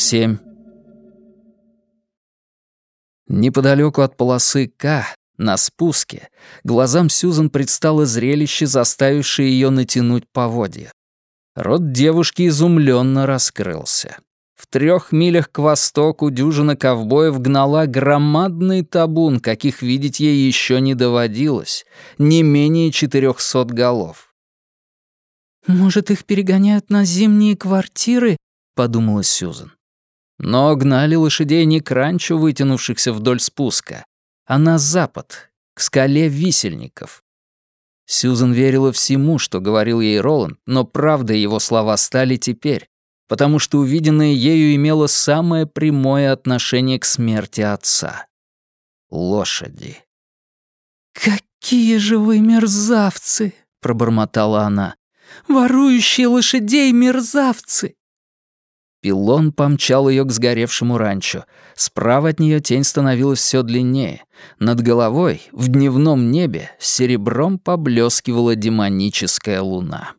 семь. Неподалеку от полосы К, на спуске, глазам Сьюзан предстало зрелище, заставившее ее натянуть поводья. Рот девушки изумленно раскрылся. В трех милях к востоку дюжина ковбоев гнала громадный табун, каких видеть ей еще не доводилось, не менее четырехсот голов. «Может, их перегоняют на зимние квартиры?» — подумала Сьюзан. Но гнали лошадей не к ранчо, вытянувшихся вдоль спуска, а на запад, к скале висельников. Сьюзан верила всему, что говорил ей Роланд, но правда его слова стали теперь, потому что увиденное ею имело самое прямое отношение к смерти отца. Лошади. «Какие же вы мерзавцы!» — пробормотала она. «Ворующие лошадей мерзавцы!» Пилон помчал ее к сгоревшему ранчо. Справа от нее тень становилась все длиннее. Над головой, в дневном небе, серебром поблескивала демоническая луна.